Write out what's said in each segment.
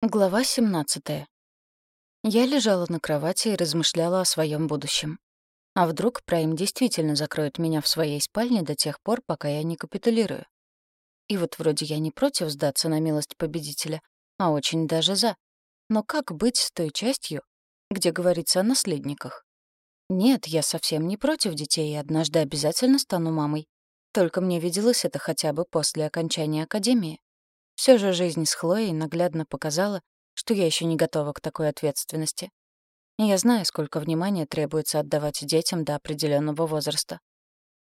Глава 17. Я лежала на кровати и размышляла о своем будущем. А вдруг Прайм действительно закроет меня в своей спальне до тех пор, пока я не капитулирую? И вот вроде я не против сдаться на милость победителя, а очень даже за. Но как быть с той частью, где говорится о наследниках? Нет, я совсем не против детей и однажды обязательно стану мамой. Только мне виделось это хотя бы после окончания академии. Все же жизнь с Хлоей наглядно показала, что я еще не готова к такой ответственности. Я знаю, сколько внимания требуется отдавать детям до определенного возраста.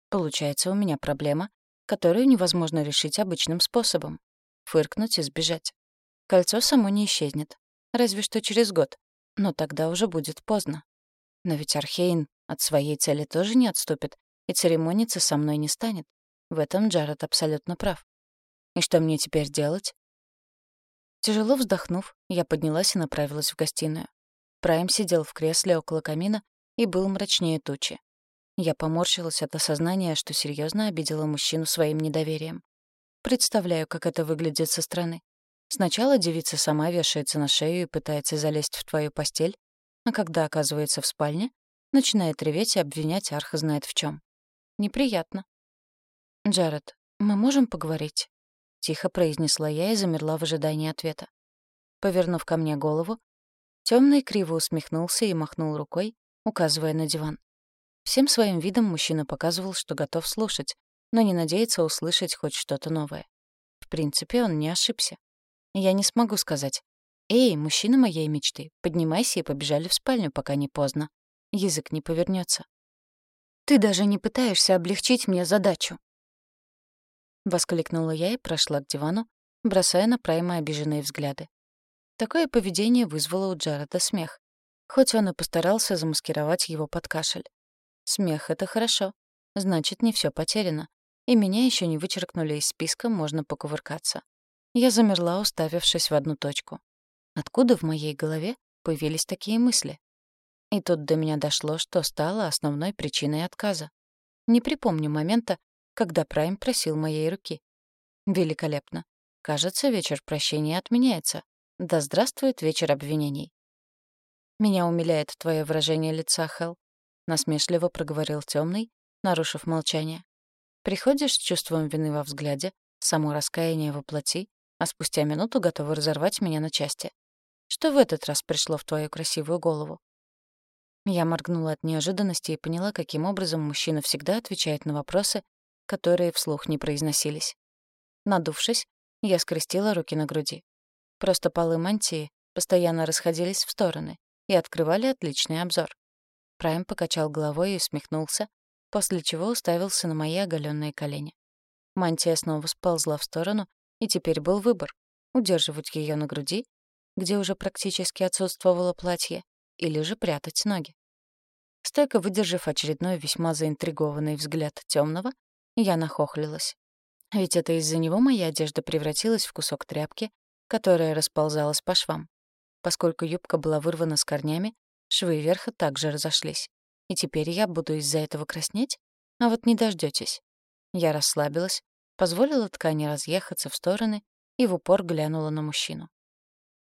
Получается, у меня проблема, которую невозможно решить обычным способом — фыркнуть и сбежать. Кольцо само не исчезнет, разве что через год, но тогда уже будет поздно. Но ведь Архейн от своей цели тоже не отступит и церемониться со мной не станет. В этом Джаред абсолютно прав. И что мне теперь делать? Тяжело вздохнув, я поднялась и направилась в гостиную. Прайм сидел в кресле около камина и был мрачнее тучи. Я поморщилась от осознания, что серьезно обидела мужчину своим недоверием. Представляю, как это выглядит со стороны. Сначала девица сама вешается на шею и пытается залезть в твою постель, а когда оказывается в спальне, начинает реветь и обвинять Арха знает в чем. Неприятно. «Джаред, мы можем поговорить?» — тихо произнесла я и замерла в ожидании ответа. Повернув ко мне голову, темный криво усмехнулся и махнул рукой, указывая на диван. Всем своим видом мужчина показывал, что готов слушать, но не надеется услышать хоть что-то новое. В принципе, он не ошибся. Я не смогу сказать «Эй, мужчина моей мечты, поднимайся и побежали в спальню, пока не поздно». Язык не повернется. «Ты даже не пытаешься облегчить мне задачу», — воскликнула я и прошла к дивану, бросая на Прайма обиженные взгляды. Такое поведение вызвало у Джареда смех, хоть он и постарался замаскировать его под кашель. Смех — это хорошо, значит, не все потеряно, и меня еще не вычеркнули из списка, можно покувыркаться. Я замерла, уставившись в одну точку. Откуда в моей голове появились такие мысли? И тут до меня дошло, что стало основной причиной отказа. Не припомню момента, когда Прайм просил моей руки. Великолепно. Кажется, вечер прощения отменяется. Да здравствует вечер обвинений. Меня умиляет твое выражение лица, Хел, насмешливо проговорил темный, нарушив молчание. Приходишь с чувством вины во взгляде, само раскаяние воплоти, а спустя минуту готовы разорвать меня на части. Что в этот раз пришло в твою красивую голову? Я моргнула от неожиданности и поняла, каким образом мужчина всегда отвечает на вопросы, которые вслух не произносились. Надувшись, я скрестила руки на груди. Просто полы мантии постоянно расходились в стороны и открывали отличный обзор. Прайм покачал головой и усмехнулся, после чего уставился на мои оголенные колени. Мантия снова сползла в сторону, и теперь был выбор — удерживать ее на груди, где уже практически отсутствовало платье, или же прятать ноги. Стойко выдержав очередной весьма заинтригованный взгляд темного, я нахохлилась. Ведь это из-за него моя одежда превратилась в кусок тряпки, которая расползалась по швам. Поскольку юбка была вырвана с корнями, швы верха также разошлись. И теперь я буду из-за этого краснеть? А вот не дождётесь. Я расслабилась, позволила ткани разъехаться в стороны и в упор глянула на мужчину.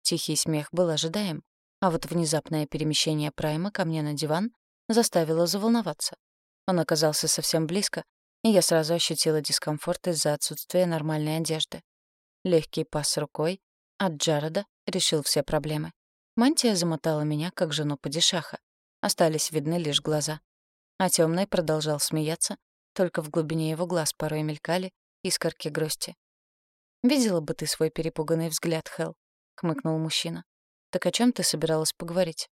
Тихий смех был ожидаем, а вот внезапное перемещение Прайма ко мне на диван заставило заволноваться. Он оказался совсем близко, и я сразу ощутила дискомфорт из-за отсутствия нормальной одежды. Легкий пас рукой от Джареда решил все проблемы. Мантия замотала меня, как жену падишаха. Остались видны лишь глаза. А темный продолжал смеяться, только в глубине его глаз порой мелькали искорки грусти. «Видела бы ты свой перепуганный взгляд, Хел», — хмыкнул мужчина. «Так о чем ты собиралась поговорить?»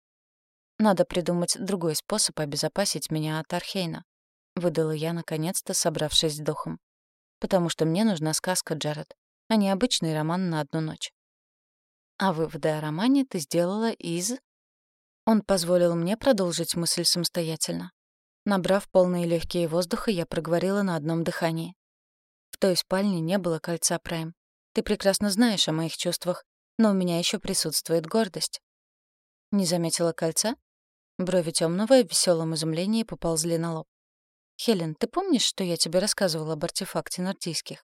«Надо придумать другой способ обезопасить меня от Архейна. — выдала я, наконец-то, собравшись с духом. «Потому что мне нужна сказка, Джаред, а не обычный роман на одну ночь». «А выводы о романе ты сделала из...» Он позволил мне продолжить мысль самостоятельно. Набрав полные легкие воздуха, я проговорила на одном дыхании. В той спальне не было кольца Прайм. Ты прекрасно знаешь о моих чувствах, но у меня еще присутствует гордость. Не заметила кольца? Брови темного в веселом изумлении поползли на лоб. «Хелен, ты помнишь, что я тебе рассказывала об артефакте нордийских?»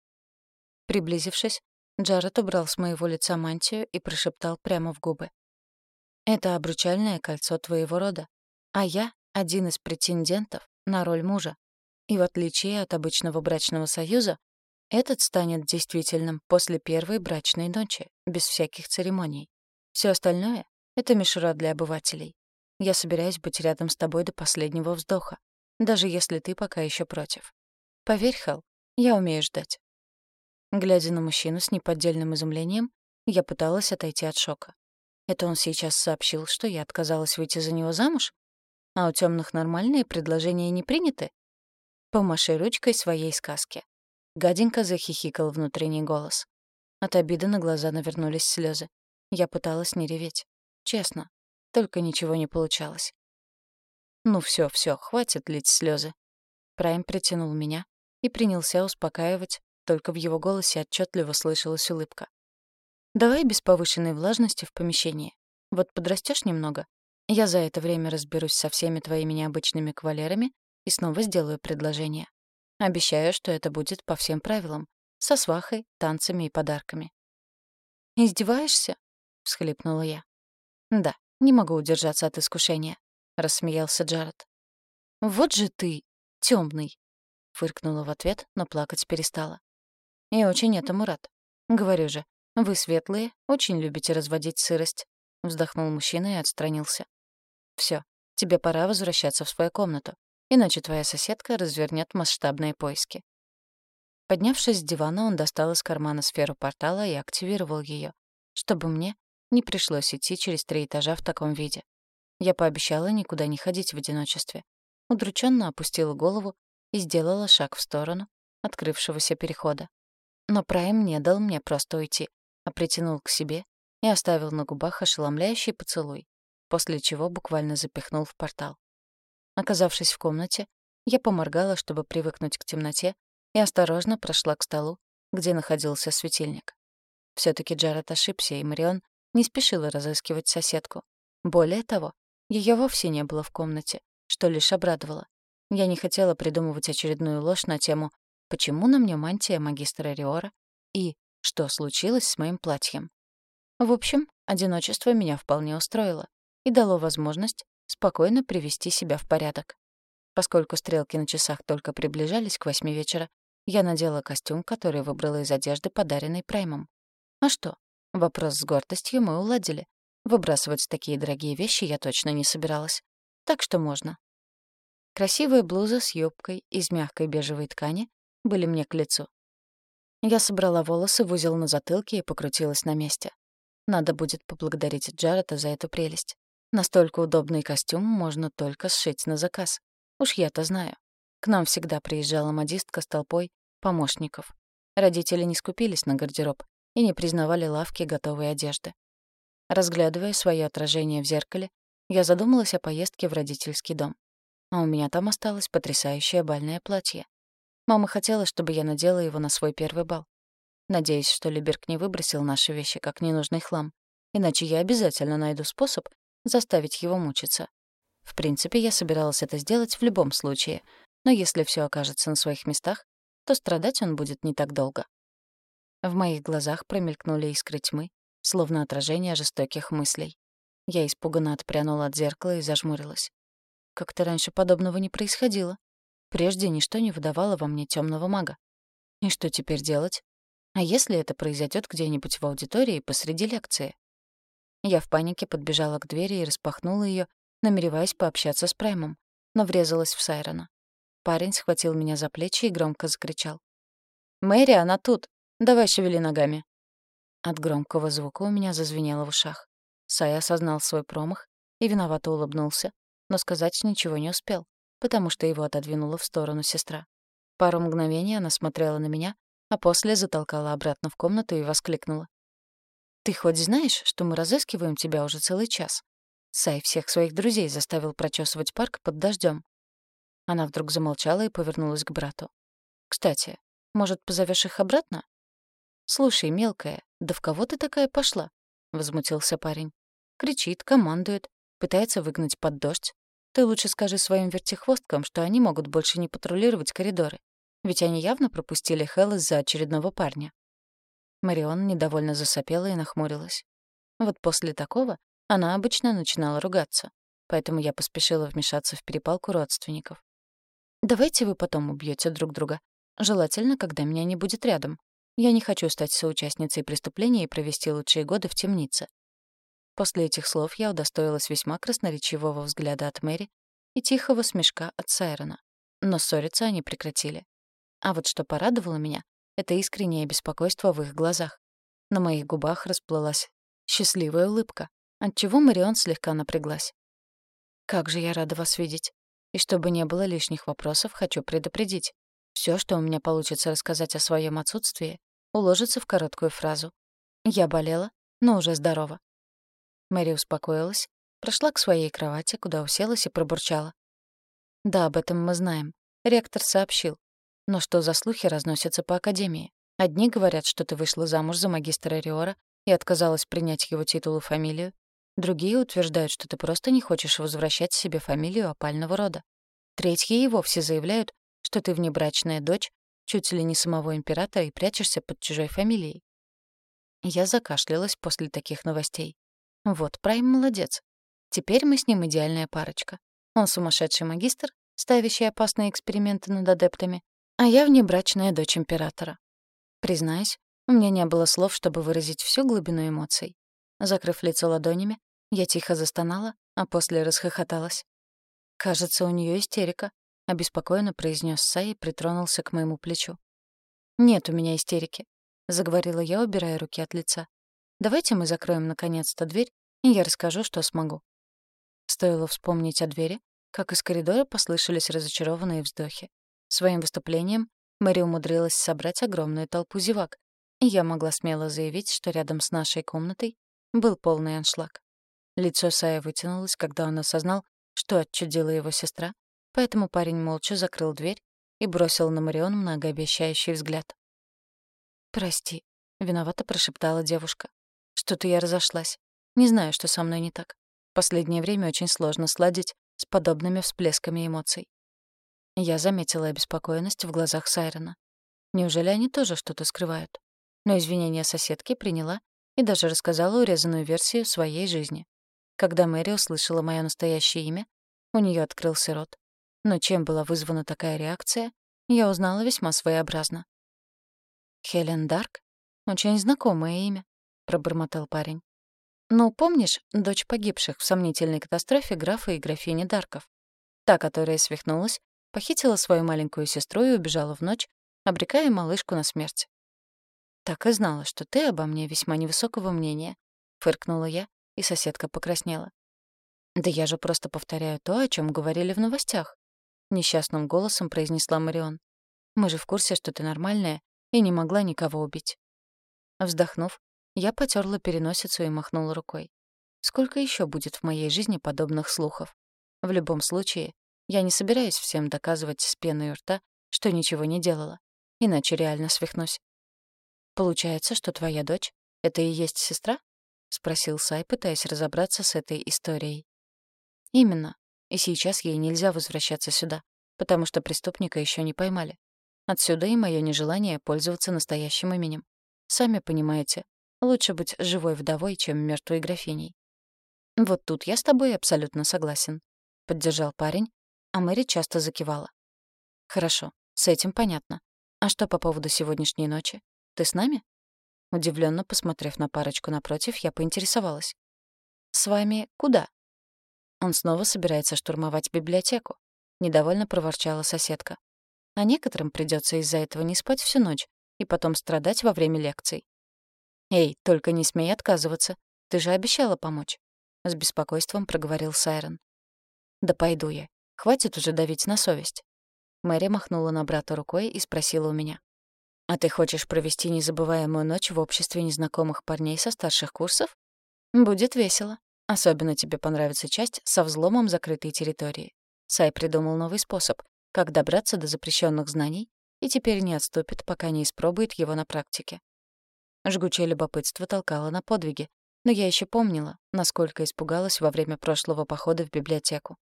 Приблизившись, Джаред убрал с моего лица мантию и прошептал прямо в губы. «Это обручальное кольцо твоего рода, а я — один из претендентов на роль мужа. И в отличие от обычного брачного союза, этот станет действительным после первой брачной ночи, без всяких церемоний. Все остальное — это мишура для обывателей. Я собираюсь быть рядом с тобой до последнего вздоха, даже если ты пока еще против. Поверь, Хелл, я умею ждать. Глядя на мужчину с неподдельным изумлением, я пыталась отойти от шока. Это он сейчас сообщил, что я отказалась выйти за него замуж? А у темных нормальные предложения не приняты? Помаши ручкой своей сказки. Гаденько захихикал внутренний голос. От обиды на глаза навернулись слезы. Я пыталась не реветь. Честно. Только ничего не получалось. Ну все, все, хватит лить слезы. Прайм притянул меня и принялся успокаивать, только в его голосе отчетливо слышалась улыбка. «Давай без повышенной влажности в помещении. Вот подрастешь немного, я за это время разберусь со всеми твоими необычными кавалерами и снова сделаю предложение. Обещаю, что это будет по всем правилам, со свахой, танцами и подарками». «Издеваешься?» — всхлипнула я. «Да, не могу удержаться от искушения», — рассмеялся Джаред. «Вот же ты, темный, фыркнула в ответ, но плакать перестала. И очень этому рад. Говорю же, вы светлые, очень любите разводить сырость. Вздохнул мужчина и отстранился. Все, тебе пора возвращаться в свою комнату, иначе твоя соседка развернет масштабные поиски. Поднявшись с дивана, он достал из кармана сферу портала и активировал ее, чтобы мне не пришлось идти через три этажа в таком виде. Я пообещала никуда не ходить в одиночестве. Удрученно опустила голову и сделала шаг в сторону открывшегося перехода. Но Прайм не дал мне просто уйти, а притянул к себе и оставил на губах ошеломляющий поцелуй, после чего буквально запихнул в портал. Оказавшись в комнате, я поморгала, чтобы привыкнуть к темноте, и осторожно прошла к столу, где находился светильник. все таки Джаред ошибся, и Марион не спешила разыскивать соседку. Более того, ее вовсе не было в комнате, что лишь обрадовало. Я не хотела придумывать очередную ложь на тему почему на мне мантия магистра Риора и что случилось с моим платьем. В общем, одиночество меня вполне устроило и дало возможность спокойно привести себя в порядок. Поскольку стрелки на часах только приближались к восьми вечера, я надела костюм, который выбрала из одежды, подаренной Праймом. А что? Вопрос с гордостью мы уладили. Выбрасывать такие дорогие вещи я точно не собиралась. Так что можно. Красивая блуза с юбкой из мягкой бежевой ткани были мне к лицу. Я собрала волосы в узел на затылке и покрутилась на месте. Надо будет поблагодарить Джарета за эту прелесть. Настолько удобный костюм можно только сшить на заказ. Уж я-то знаю. К нам всегда приезжала модистка с толпой помощников. Родители не скупились на гардероб и не признавали лавки готовой одежды. Разглядывая свое отражение в зеркале, я задумалась о поездке в родительский дом. А у меня там осталось потрясающее бальное платье. Мама хотела, чтобы я надела его на свой первый бал. Надеюсь, что Либерг не выбросил наши вещи как ненужный хлам, иначе я обязательно найду способ заставить его мучиться. В принципе, я собиралась это сделать в любом случае, но если все окажется на своих местах, то страдать он будет не так долго. В моих глазах промелькнули искры тьмы, словно отражение жестоких мыслей. Я испуганно отпрянула от зеркала и зажмурилась. Как-то раньше подобного не происходило. Прежде ничто не выдавало во мне темного мага. И что теперь делать? А если это произойдет где-нибудь в аудитории посреди лекции? Я в панике подбежала к двери и распахнула ее, намереваясь пообщаться с Праймом, но врезалась в Сайрона. Парень схватил меня за плечи и громко закричал. «Мэри, она тут! Давай шевели ногами!» От громкого звука у меня зазвенело в ушах. Сай осознал свой промах и виновато улыбнулся, но сказать ничего не успел потому что его отодвинула в сторону сестра. Пару мгновений она смотрела на меня, а после затолкала обратно в комнату и воскликнула. «Ты хоть знаешь, что мы разыскиваем тебя уже целый час? Сай всех своих друзей заставил прочесывать парк под дождем. Она вдруг замолчала и повернулась к брату. «Кстати, может, позовешь их обратно?» «Слушай, мелкая, да в кого ты такая пошла?» — возмутился парень. Кричит, командует, пытается выгнать под дождь, ты лучше скажи своим вертихвосткам, что они могут больше не патрулировать коридоры. Ведь они явно пропустили Хелл из-за очередного парня. Марион недовольно засопела и нахмурилась. Вот после такого она обычно начинала ругаться, поэтому я поспешила вмешаться в перепалку родственников. «Давайте вы потом убьете друг друга. Желательно, когда меня не будет рядом. Я не хочу стать соучастницей преступления и провести лучшие годы в темнице». После этих слов я удостоилась весьма красноречивого взгляда от Мэри и тихого смешка от Сайрона. Но ссориться они прекратили. А вот что порадовало меня, это искреннее беспокойство в их глазах. На моих губах расплылась счастливая улыбка, отчего Марион слегка напряглась. «Как же я рада вас видеть. И чтобы не было лишних вопросов, хочу предупредить. Все, что у меня получится рассказать о своем отсутствии, уложится в короткую фразу. Я болела, но уже здорова». Мэри успокоилась, прошла к своей кровати, куда уселась и пробурчала. «Да, об этом мы знаем. Ректор сообщил. Но что за слухи разносятся по Академии? Одни говорят, что ты вышла замуж за магистра Риора и отказалась принять его титул и фамилию. Другие утверждают, что ты просто не хочешь возвращать себе фамилию опального рода. Третьи и вовсе заявляют, что ты внебрачная дочь чуть ли не самого императора и прячешься под чужой фамилией. Я закашлялась после таких новостей. Вот, Прайм молодец. Теперь мы с ним идеальная парочка. Он сумасшедший магистр, ставящий опасные эксперименты над адептами, а я внебрачная дочь императора. Признаюсь, у меня не было слов, чтобы выразить всю глубину эмоций. Закрыв лицо ладонями, я тихо застонала, а после расхохоталась. «Кажется, у нее истерика», — обеспокоенно произнес Сай и притронулся к моему плечу. «Нет у меня истерики», — заговорила я, убирая руки от лица. «Давайте мы закроем наконец-то дверь, и я расскажу, что смогу». Стоило вспомнить о двери, как из коридора послышались разочарованные вздохи. Своим выступлением Мэри умудрилась собрать огромную толпу зевак, и я могла смело заявить, что рядом с нашей комнатой был полный аншлаг. Лицо Сая вытянулось, когда он осознал, что отчудила его сестра, поэтому парень молча закрыл дверь и бросил на Марион многообещающий взгляд. «Прости», — виновато прошептала девушка. «Что-то я разошлась. Не знаю, что со мной не так. Последнее время очень сложно сладить с подобными всплесками эмоций. Я заметила обеспокоенность в глазах Сайрона. Неужели они тоже что-то скрывают? Но извинения соседки приняла и даже рассказала урезанную версию своей жизни. Когда Мэри услышала мое настоящее имя, у нее открылся рот. Но чем была вызвана такая реакция, я узнала весьма своеобразно. «Хелен Дарк? Очень знакомое имя», — пробормотал парень. «Ну, помнишь, дочь погибших в сомнительной катастрофе графа и графини Дарков? Та, которая свихнулась похитила свою маленькую сестру и убежала в ночь, обрекая малышку на смерть. «Так и знала, что ты обо мне весьма невысокого мнения», — фыркнула я, и соседка покраснела. «Да я же просто повторяю то, о чем говорили в новостях», — несчастным голосом произнесла Марион. «Мы же в курсе, что ты нормальная и не могла никого убить». Вздохнув, я потерла переносицу и махнула рукой. Сколько еще будет в моей жизни подобных слухов? В любом случае, я не собираюсь всем доказывать с пеной у рта, что ничего не делала. Иначе реально свихнусь. «Получается, что твоя дочь — это и есть сестра?» — спросил Сай, пытаясь разобраться с этой историей. «Именно. И сейчас ей нельзя возвращаться сюда, потому что преступника еще не поймали. Отсюда и мое нежелание пользоваться настоящим именем. Сами понимаете, лучше быть живой вдовой, чем мертвой графиней». «Вот тут я с тобой абсолютно согласен», — поддержал парень, а Мэри часто закивала. «Хорошо, с этим понятно. А что по поводу сегодняшней ночи? Ты с нами?» Удивленно посмотрев на парочку напротив, я поинтересовалась. «С вами куда?» «Он снова собирается штурмовать библиотеку», — недовольно проворчала соседка. «А некоторым придется из-за этого не спать всю ночь и потом страдать во время лекций». «Эй, только не смей отказываться. Ты же обещала помочь», — с беспокойством проговорил Сайрон. «Да пойду я. Хватит уже давить на совесть». Мэри махнула на брата рукой и спросила у меня. «А ты хочешь провести незабываемую ночь в обществе незнакомых парней со старших курсов? Будет весело. Особенно тебе понравится часть со взломом закрытой территории. Сай придумал новый способ, как добраться до запрещенных знаний, и теперь не отступит, пока не испробует его на практике. Жгучее любопытство толкало на подвиги, но я еще помнила, насколько испугалась во время прошлого похода в библиотеку.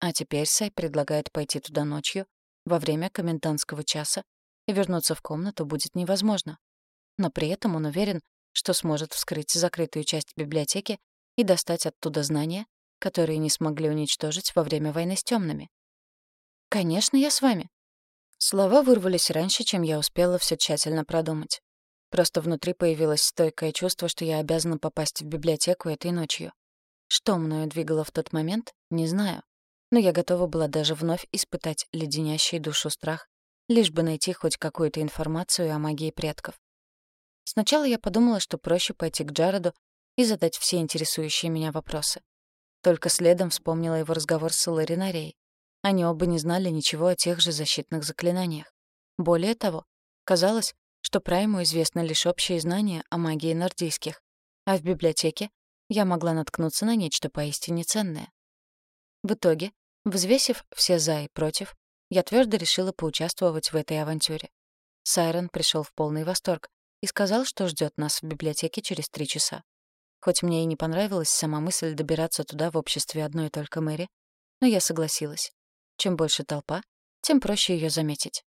А теперь Сай предлагает пойти туда ночью, во время комендантского часа, и вернуться в комнату будет невозможно. но при этом он уверен, что сможет вскрыть закрытую часть библиотеки и достать оттуда знания, которые не смогли уничтожить во время войны с темными. «Конечно, я с вами». Слова вырвались раньше, чем я успела все тщательно продумать. Просто внутри появилось стойкое чувство, что я обязана попасть в библиотеку этой ночью. Что мною двигало в тот момент, не знаю. Но я готова была даже вновь испытать леденящий душу страх, лишь бы найти хоть какую-то информацию о магии предков. Сначала я подумала, что проще пойти к Джареду и задать все интересующие меня вопросы. Только следом вспомнила его разговор с Ларинарией. Они оба не знали ничего о тех же защитных заклинаниях. Более того, казалось, что Прайму известны лишь общие знания о магии нордийских, а в библиотеке я могла наткнуться на нечто поистине ценное. В итоге, взвесив все «за» и «против», я твердо решила поучаствовать в этой авантюре. Сайрон пришел в полный восторг и сказал, что ждет нас в библиотеке через три часа. Хоть мне и не понравилась сама мысль добираться туда в обществе одной только Мэри, но я согласилась. Чем больше толпа, тем проще ее заметить.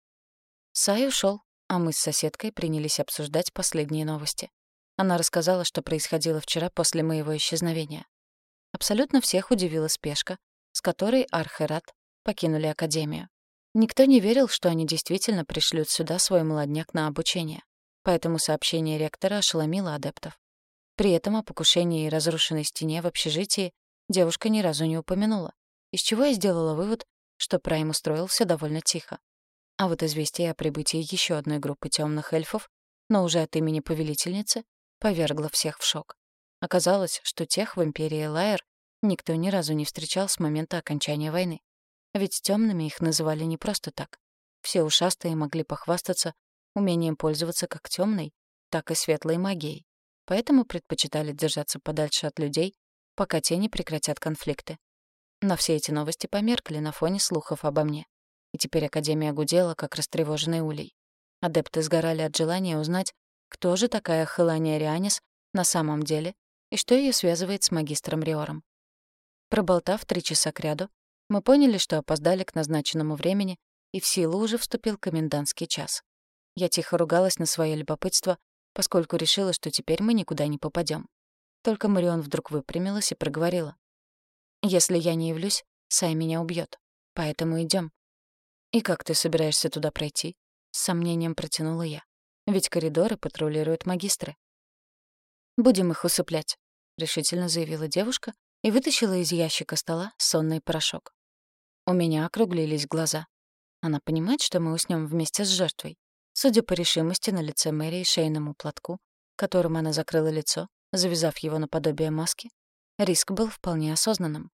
Сай ушел, а мы с соседкой принялись обсуждать последние новости. Она рассказала, что происходило вчера после моего исчезновения. Абсолютно всех удивила спешка, с которой Архерат покинули Академию. Никто не верил, что они действительно пришлют сюда свой молодняк на обучение поэтому сообщение ректора ошеломило адептов. При этом о покушении и разрушенной стене в общежитии девушка ни разу не упомянула, из чего я сделала вывод, что Прайм устроился довольно тихо. А вот известие о прибытии еще одной группы темных эльфов, но уже от имени повелительницы, повергло всех в шок. Оказалось, что тех в Империи Лайер никто ни разу не встречал с момента окончания войны. Ведь темными их называли не просто так. Все ушастые могли похвастаться умением пользоваться как темной, так и светлой магией, поэтому предпочитали держаться подальше от людей, пока те не прекратят конфликты. Но все эти новости померкли на фоне слухов обо мне. И теперь Академия гудела, как растревоженный улей. Адепты сгорали от желания узнать, кто же такая Хелания Рианис на самом деле и что ее связывает с магистром Риором. Проболтав три часа кряду, мы поняли, что опоздали к назначенному времени, и в силу уже вступил комендантский час. Я тихо ругалась на свое любопытство, поскольку решила, что теперь мы никуда не попадем. Только Марион вдруг выпрямилась и проговорила. «Если я не явлюсь, Сай меня убьет, поэтому идем. «И как ты собираешься туда пройти?» — с сомнением протянула я. «Ведь коридоры патрулируют магистры». «Будем их усыплять», — решительно заявила девушка и вытащила из ящика стола сонный порошок. У меня округлились глаза. Она понимает, что мы уснем вместе с жертвой. Судя по решимости на лице Мэри и шейному платку, которым она закрыла лицо, завязав его наподобие маски, риск был вполне осознанным.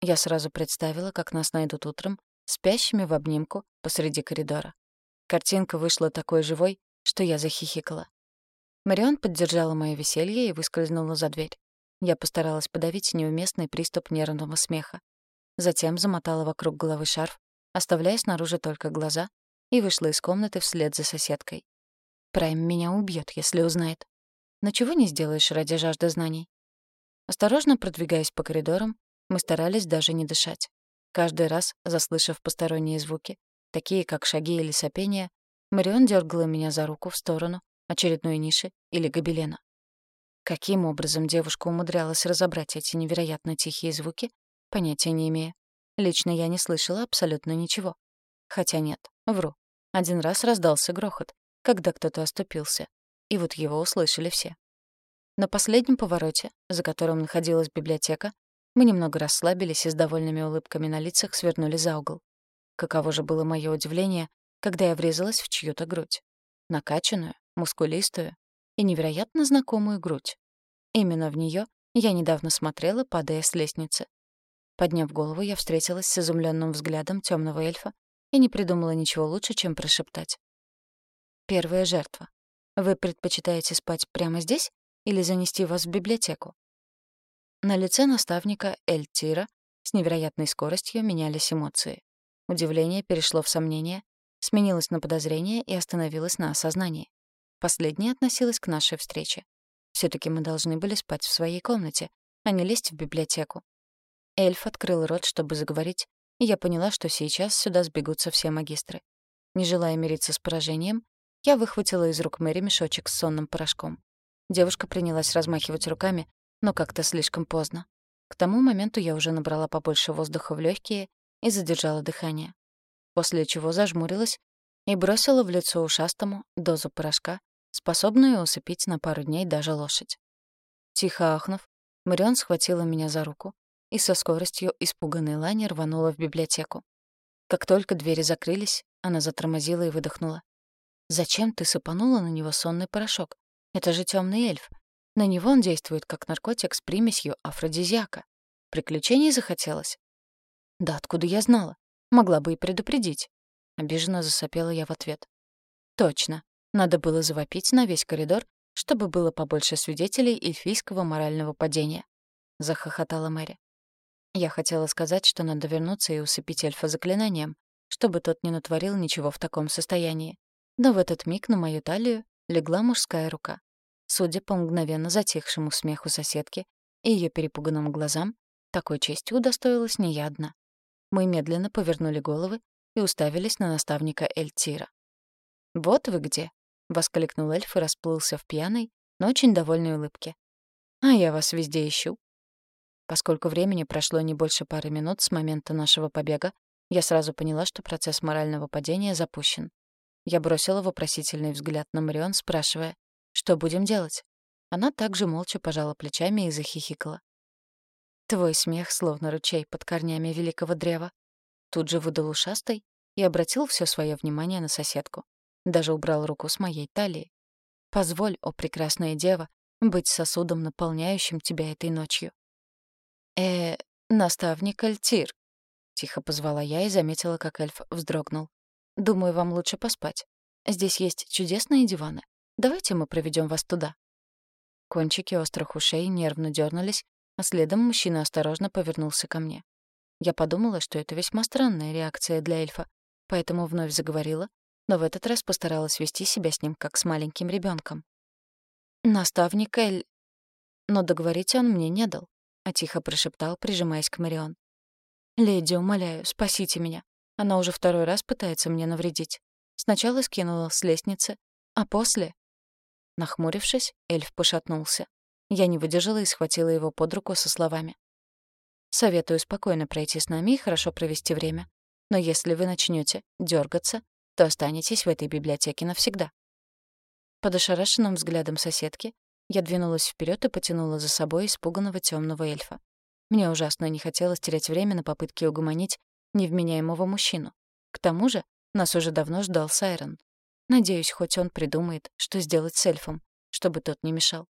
Я сразу представила, как нас найдут утром, спящими в обнимку посреди коридора. Картинка вышла такой живой, что я захихикала. Марион поддержала моё веселье и выскользнула за дверь. Я постаралась подавить неуместный приступ нервного смеха. Затем замотала вокруг головы шарф, оставляя снаружи только глаза и вышла из комнаты вслед за соседкой. Прайм меня убьет, если узнает. Но чего не сделаешь ради жажды знаний? Осторожно продвигаясь по коридорам, мы старались даже не дышать. Каждый раз, заслышав посторонние звуки, такие как шаги или сопения, Марион дергала меня за руку в сторону очередной ниши или гобелена. Каким образом девушка умудрялась разобрать эти невероятно тихие звуки, понятия не имея. Лично я не слышала абсолютно ничего. Хотя нет, вру. Один раз раздался грохот, когда кто-то оступился. И вот его услышали все. На последнем повороте, за которым находилась библиотека, мы немного расслабились и с довольными улыбками на лицах свернули за угол. Каково же было мое удивление, когда я врезалась в чью-то грудь. Накачанную, мускулистую и невероятно знакомую грудь. Именно в нее я недавно смотрела, падая с лестницы. Подняв голову, я встретилась с изумленным взглядом темного эльфа и не придумала ничего лучше, чем прошептать. Первая жертва. Вы предпочитаете спать прямо здесь или занести вас в библиотеку? На лице наставника Эльтира с невероятной скоростью менялись эмоции. Удивление перешло в сомнение, сменилось на подозрение и остановилось на осознании. Последнее относилось к нашей встрече. все таки мы должны были спать в своей комнате, а не лезть в библиотеку. Эльф открыл рот, чтобы заговорить, я поняла, что сейчас сюда сбегутся все магистры. Не желая мириться с поражением, Я выхватила из рук Мэри мешочек с сонным порошком. Девушка принялась размахивать руками, но как-то слишком поздно. К тому моменту я уже набрала побольше воздуха в легкие и задержала дыхание. После чего зажмурилась и бросила в лицо ушастому дозу порошка, способную усыпить на пару дней даже лошадь. Тихо ахнув, Марион схватила меня за руку и со скоростью испуганной лани рванула в библиотеку. Как только двери закрылись, она затормозила и выдохнула. «Зачем ты сыпанула на него сонный порошок? Это же темный эльф. На него он действует как наркотик с примесью афродизиака. Приключений захотелось?» «Да откуда я знала? Могла бы и предупредить». Обиженно засопела я в ответ. «Точно. Надо было завопить на весь коридор, чтобы было побольше свидетелей эльфийского морального падения», — захохотала Мэри. Я хотела сказать, что надо вернуться и усыпить эльфа заклинанием, чтобы тот не натворил ничего в таком состоянии. Но в этот миг на мою талию легла мужская рука. Судя по мгновенно затихшему смеху соседки и ее перепуганным глазам, такой честью удостоилась не я одна. Мы медленно повернули головы и уставились на наставника Эльтира. «Вот вы где!» — воскликнул эльф и расплылся в пьяной, но очень довольной улыбке. «А я вас везде ищу». Поскольку времени прошло не больше пары минут с момента нашего побега, я сразу поняла, что процесс морального падения запущен. Я бросила вопросительный взгляд на Марион, спрашивая, что будем делать? Она также молча пожала плечами и захихикала. Твой смех словно ручей под корнями великого древа. Тут же выдал ушастой и обратил все свое внимание на соседку. Даже убрал руку с моей талии. Позволь, о прекрасная дева, быть сосудом, наполняющим тебя этой ночью. Э наставник Альтир», — тихо позвала я и заметила, как эльф вздрогнул. «Думаю, вам лучше поспать. Здесь есть чудесные диваны. Давайте мы проведем вас туда». Кончики острых ушей нервно дернулись, а следом мужчина осторожно повернулся ко мне. Я подумала, что это весьма странная реакция для эльфа, поэтому вновь заговорила, но в этот раз постаралась вести себя с ним как с маленьким ребенком. «Наставник Эль...» Но договорить он мне не дал, а тихо прошептал, прижимаясь к Марион. «Леди, умоляю, спасите меня. Она уже второй раз пытается мне навредить. Сначала скинула с лестницы, а после...» Нахмурившись, эльф пошатнулся. Я не выдержала и схватила его под руку со словами. «Советую спокойно пройти с нами и хорошо провести время. Но если вы начнете дергаться, то останетесь в этой библиотеке навсегда». Под ошарашенным взглядом соседки я двинулась вперед и потянула за собой испуганного темного эльфа. Мне ужасно не хотелось терять время на попытки угомонить невменяемого мужчину. К тому же нас уже давно ждал Сайрон. Надеюсь, хоть он придумает, что сделать с эльфом, чтобы тот не мешал.